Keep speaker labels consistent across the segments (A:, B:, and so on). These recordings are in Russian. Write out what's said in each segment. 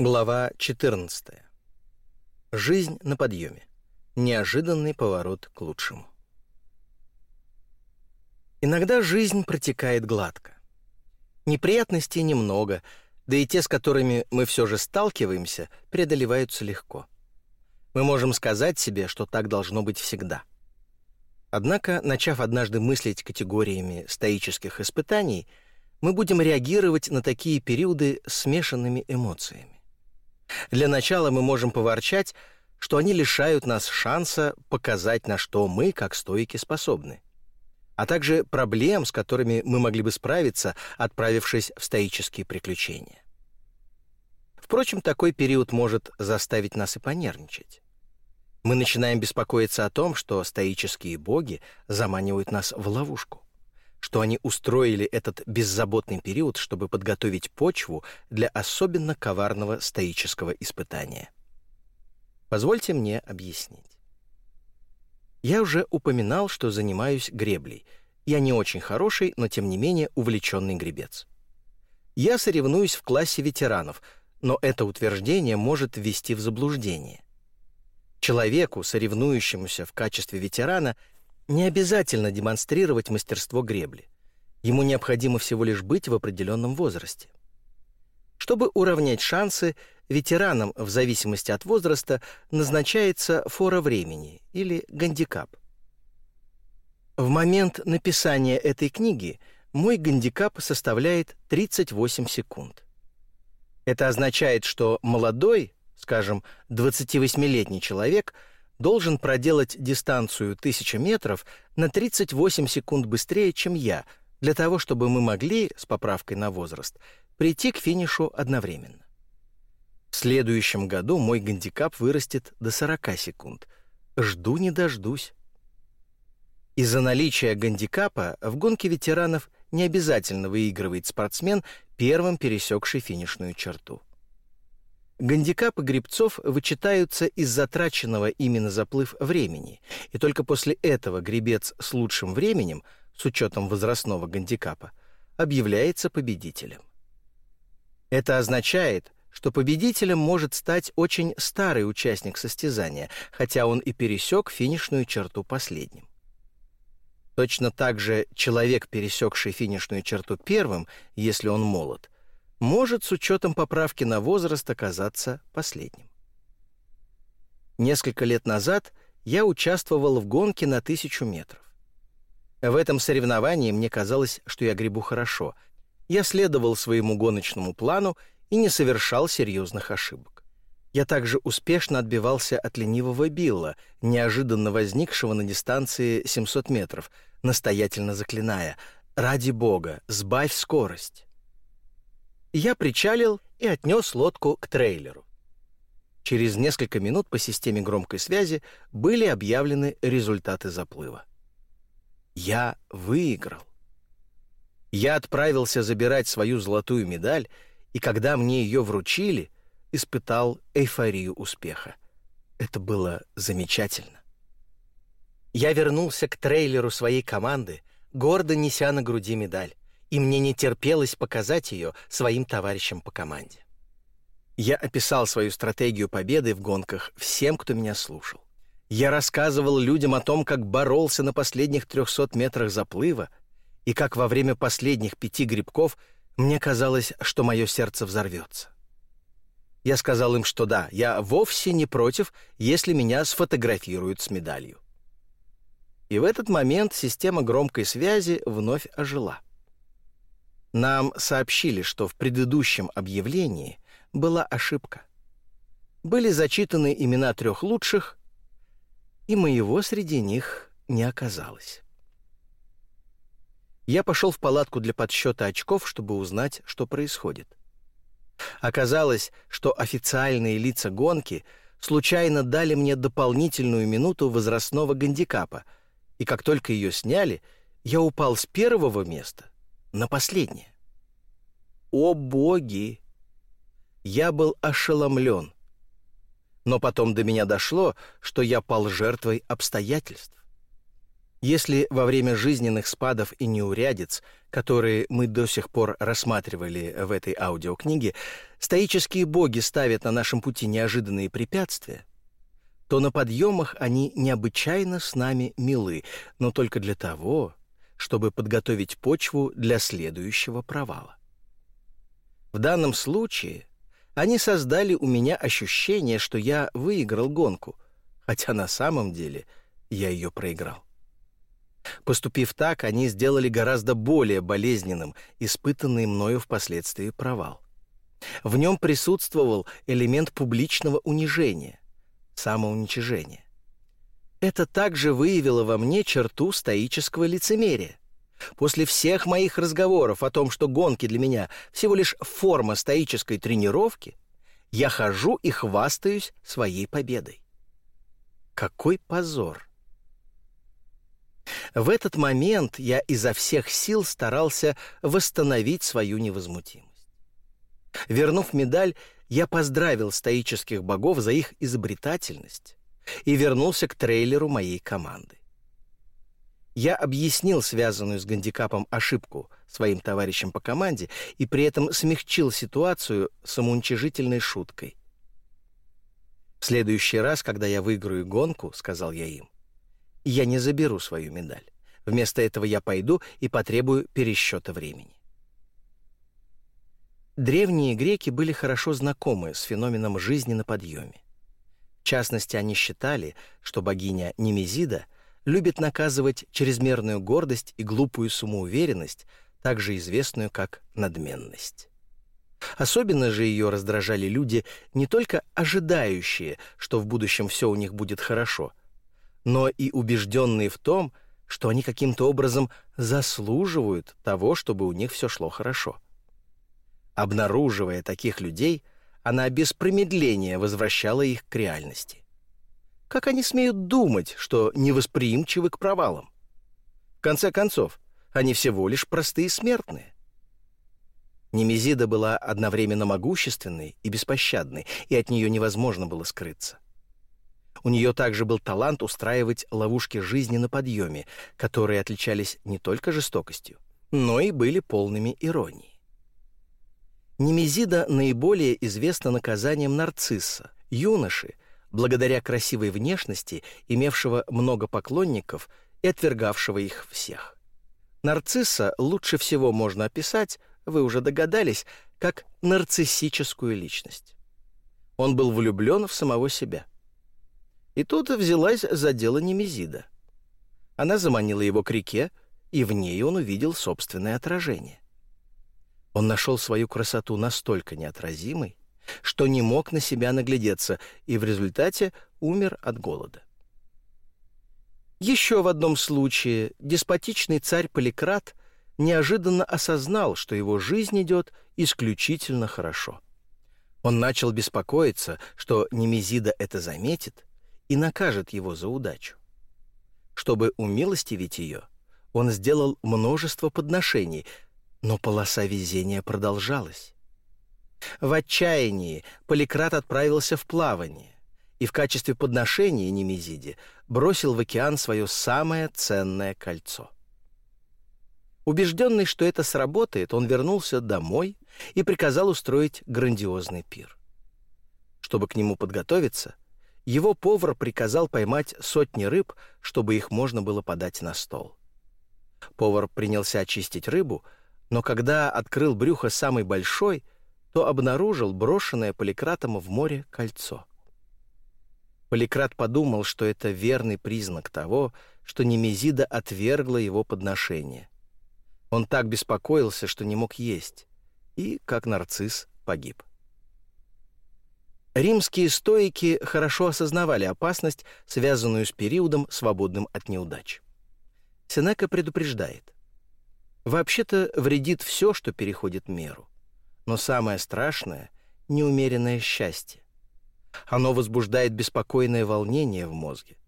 A: Глава 14. Жизнь на подъеме. Неожиданный поворот к лучшему. Иногда жизнь протекает гладко. Неприятностей немного, да и те, с которыми мы все же сталкиваемся, преодолеваются легко. Мы можем сказать себе, что так должно быть всегда. Однако, начав однажды мыслить категориями стоических испытаний, мы будем реагировать на такие периоды смешанными эмоциями. Для начала мы можем поворчать, что они лишают нас шанса показать, на что мы, как стоики, способны, а также проблем, с которыми мы могли бы справиться, отправившись в стоические приключения. Впрочем, такой период может заставить нас и понервничать. Мы начинаем беспокоиться о том, что стоические боги заманивают нас в ловушку, что они устроили этот беззаботный период, чтобы подготовить почву для особенно коварного стоического испытания. Позвольте мне объяснить. Я уже упоминал, что занимаюсь греблей. Я не очень хороший, но тем не менее увлеченный гребец. Я соревнуюсь в классе ветеранов, но это утверждение может ввести в заблуждение. Человеку, соревнующемуся в качестве ветерана, не обязательно демонстрировать мастерство гребли. Ему необходимо всего лишь быть в определенном возрасте. Чтобы уравнять шансы, ветеранам в зависимости от возраста назначается фора времени или гандикап. В момент написания этой книги мой гандикап составляет 38 секунд. Это означает, что молодой, скажем, 28-летний человек должен проделать дистанцию 1000 метров на 38 секунд быстрее, чем я, для того, чтобы мы могли, с поправкой на возраст, прийти к финишу одновременно. В следующем году мой гандикап вырастет до 40 секунд. Жду не дождусь. Из-за наличия гандикапа в гонке ветеранов не обязательно выигрывает спортсмен, первым пересекший финишную черту. Гандикапы грибцов вычитаются из затраченного ими на заплыв времени, и только после этого гребец с лучшим временем, с учетом возрастного гандикапа, объявляется победителем. Это означает, что победителем может стать очень старый участник состязания, хотя он и пересек финишную черту последним. Точно так же человек, пересекший финишную черту первым, если он молод, может с учетом поправки на возраст оказаться последним. Несколько лет назад я участвовал в гонке на тысячу метров. В этом соревновании мне казалось, что я гребу хорошо. Я следовал своему гоночному плану и не совершал серьезных ошибок. Я также успешно отбивался от ленивого Билла, неожиданно возникшего на дистанции 700 метров, настоятельно заклиная «Ради бога, сбавь скорость!» Я причалил и отнес лодку к трейлеру. Через несколько минут по системе громкой связи были объявлены результаты заплыва. Я выиграл. Я отправился забирать свою золотую медаль, и когда мне ее вручили, испытал эйфорию успеха. Это было замечательно. Я вернулся к трейлеру своей команды, гордо неся на груди медаль и мне не терпелось показать ее своим товарищам по команде. Я описал свою стратегию победы в гонках всем, кто меня слушал. Я рассказывал людям о том, как боролся на последних 300 метрах заплыва, и как во время последних пяти грибков мне казалось, что мое сердце взорвется. Я сказал им, что да, я вовсе не против, если меня сфотографируют с медалью. И в этот момент система громкой связи вновь ожила. Нам сообщили, что в предыдущем объявлении была ошибка. Были зачитаны имена трех лучших, и моего среди них не оказалось. Я пошел в палатку для подсчета очков, чтобы узнать, что происходит. Оказалось, что официальные лица гонки случайно дали мне дополнительную минуту возрастного гандикапа, и как только ее сняли, я упал с первого места на последнее. О боги! Я был ошеломлен. Но потом до меня дошло, что я пал жертвой обстоятельств. Если во время жизненных спадов и неурядиц, которые мы до сих пор рассматривали в этой аудиокниге, стоические боги ставят на нашем пути неожиданные препятствия, то на подъемах они необычайно с нами милы, но только для того, чтобы подготовить почву для следующего провала. В данном случае они создали у меня ощущение, что я выиграл гонку, хотя на самом деле я ее проиграл. Поступив так, они сделали гораздо более болезненным испытанный мною впоследствии провал. В нем присутствовал элемент публичного унижения, самоуничижения. Это также выявило во мне черту стоического лицемерия. После всех моих разговоров о том, что гонки для меня всего лишь форма стоической тренировки, я хожу и хвастаюсь своей победой. Какой позор! В этот момент я изо всех сил старался восстановить свою невозмутимость. Вернув медаль, я поздравил стоических богов за их изобретательность и вернулся к трейлеру моей команды. Я объяснил связанную с гандикапом ошибку своим товарищам по команде и при этом смягчил ситуацию самоуничижительной шуткой. «В следующий раз, когда я выиграю гонку, — сказал я им, — я не заберу свою медаль. Вместо этого я пойду и потребую пересчета времени». Древние греки были хорошо знакомы с феноменом жизни на подъеме. В частности, они считали, что богиня Немезида — любит наказывать чрезмерную гордость и глупую самоуверенность, также известную как надменность. Особенно же ее раздражали люди, не только ожидающие, что в будущем все у них будет хорошо, но и убежденные в том, что они каким-то образом заслуживают того, чтобы у них все шло хорошо. Обнаруживая таких людей, она без промедления возвращала их к реальности. Как они смеют думать, что невосприимчивы к провалам? В конце концов, они всего лишь простые смертные. Немезида была одновременно могущественной и беспощадной, и от нее невозможно было скрыться. У нее также был талант устраивать ловушки жизни на подъеме, которые отличались не только жестокостью, но и были полными иронии. Немезида наиболее известна наказанием нарцисса, юноши, благодаря красивой внешности, имевшего много поклонников и отвергавшего их всех. Нарцисса лучше всего можно описать, вы уже догадались, как нарциссическую личность. Он был влюблен в самого себя. И тут взялась за дело Немезида. Она заманила его к реке, и в ней он увидел собственное отражение. Он нашел свою красоту настолько неотразимой, что не мог на себя наглядеться и в результате умер от голода. Еще в одном случае деспотичный царь Поликрат неожиданно осознал, что его жизнь идет исключительно хорошо. Он начал беспокоиться, что Немезида это заметит и накажет его за удачу. Чтобы умилостивить ее, он сделал множество подношений, но полоса везения продолжалась. В отчаянии Поликрат отправился в плавание и в качестве подношения Немезиде бросил в океан свое самое ценное кольцо. Убежденный, что это сработает, он вернулся домой и приказал устроить грандиозный пир. Чтобы к нему подготовиться, его повар приказал поймать сотни рыб, чтобы их можно было подать на стол. Повар принялся очистить рыбу, но когда открыл брюхо самый большой — то обнаружил брошенное Поликратом в море кольцо. Поликрат подумал, что это верный признак того, что Немезида отвергла его подношение. Он так беспокоился, что не мог есть, и, как нарцисс, погиб. Римские стоики хорошо осознавали опасность, связанную с периодом, свободным от неудач. Сенека предупреждает. Вообще-то вредит все, что переходит меру. Но самое страшное — неумеренное счастье. Оно возбуждает беспокойное волнение в мозге,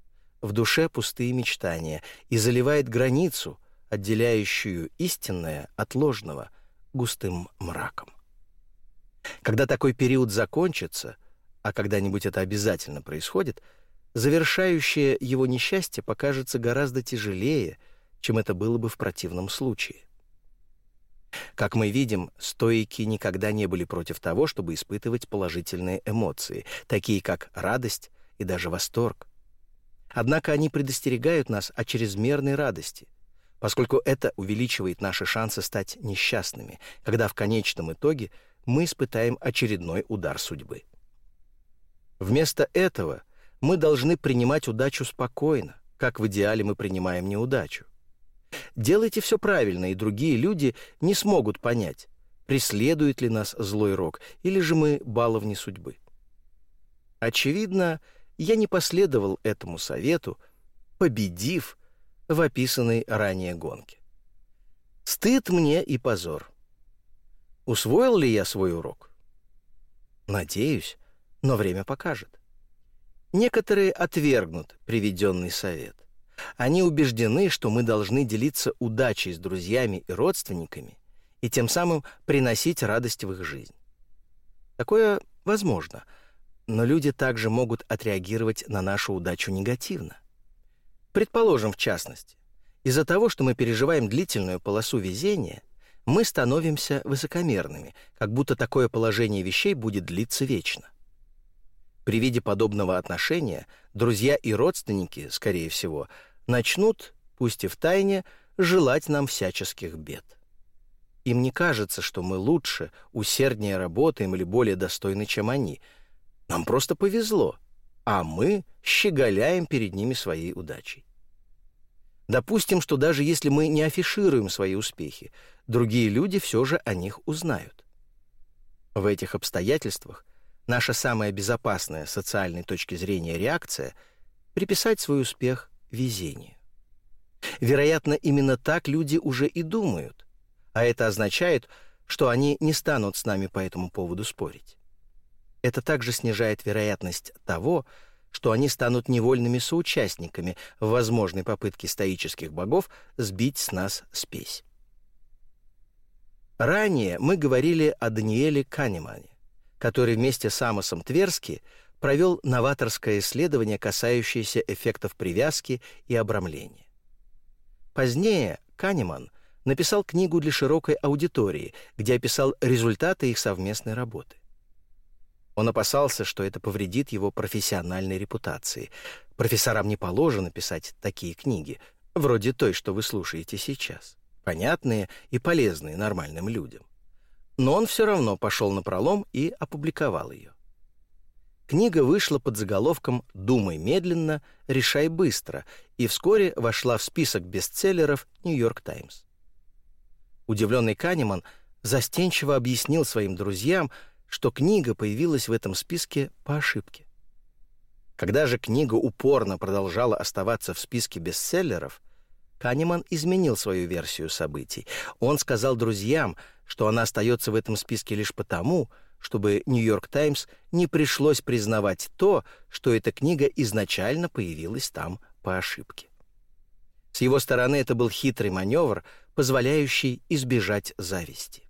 A: в душе пустые мечтания и заливает границу, отделяющую истинное от ложного, густым мраком. Когда такой период закончится, а когда-нибудь это обязательно происходит, завершающее его несчастье покажется гораздо тяжелее, чем это было бы в противном случае. Как мы видим, стоики никогда не были против того, чтобы испытывать положительные эмоции, такие как радость и даже восторг. Однако они предостерегают нас о чрезмерной радости, поскольку это увеличивает наши шансы стать несчастными, когда в конечном итоге мы испытаем очередной удар судьбы. Вместо этого мы должны принимать удачу спокойно, как в идеале мы принимаем неудачу. Делайте все правильно, и другие люди не смогут понять, преследует ли нас злой рок, или же мы баловни судьбы. Очевидно, я не последовал этому совету, победив в описанной ранее гонке. Стыд мне и позор. Усвоил ли я свой урок? Надеюсь, но время покажет. Некоторые отвергнут приведенный совет. Они убеждены, что мы должны делиться удачей с друзьями и родственниками и тем самым приносить радость в их жизнь. Такое возможно, но люди также могут отреагировать на нашу удачу негативно. Предположим, в частности, из-за того, что мы переживаем длительную полосу везения, мы становимся высокомерными, как будто такое положение вещей будет длиться вечно. При виде подобного отношения друзья и родственники, скорее всего, начнут, пусть и в тайне, желать нам всяческих бед. Им не кажется, что мы лучше, усерднее работаем или более достойны, чем они. Нам просто повезло, а мы щеголяем перед ними своей удачей. Допустим, что даже если мы не афишируем свои успехи, другие люди все же о них узнают. В этих обстоятельствах наша самая безопасная с социальной точки зрения реакция — приписать свой успех везению. Вероятно, именно так люди уже и думают, а это означает, что они не станут с нами по этому поводу спорить. Это также снижает вероятность того, что они станут невольными соучастниками в возможной попытке стоических богов сбить с нас спесь. Ранее мы говорили о Даниэле Канемане, который вместе с Амосом Тверски провел новаторское исследование, касающееся эффектов привязки и обрамления. Позднее Канеман написал книгу для широкой аудитории, где описал результаты их совместной работы. Он опасался, что это повредит его профессиональной репутации. Профессорам не положено писать такие книги, вроде той, что вы слушаете сейчас, понятные и полезные нормальным людям. Но он все равно пошел на пролом и опубликовал ее. Книга вышла под заголовком «Думай медленно, решай быстро» и вскоре вошла в список бестселлеров «Нью-Йорк Таймс». Удивленный Канеман застенчиво объяснил своим друзьям, что книга появилась в этом списке по ошибке. Когда же книга упорно продолжала оставаться в списке бестселлеров, Канеман изменил свою версию событий. Он сказал друзьям, что она остается в этом списке лишь потому, чтобы «Нью-Йорк Таймс» не пришлось признавать то, что эта книга изначально появилась там по ошибке. С его стороны это был хитрый маневр, позволяющий избежать зависти.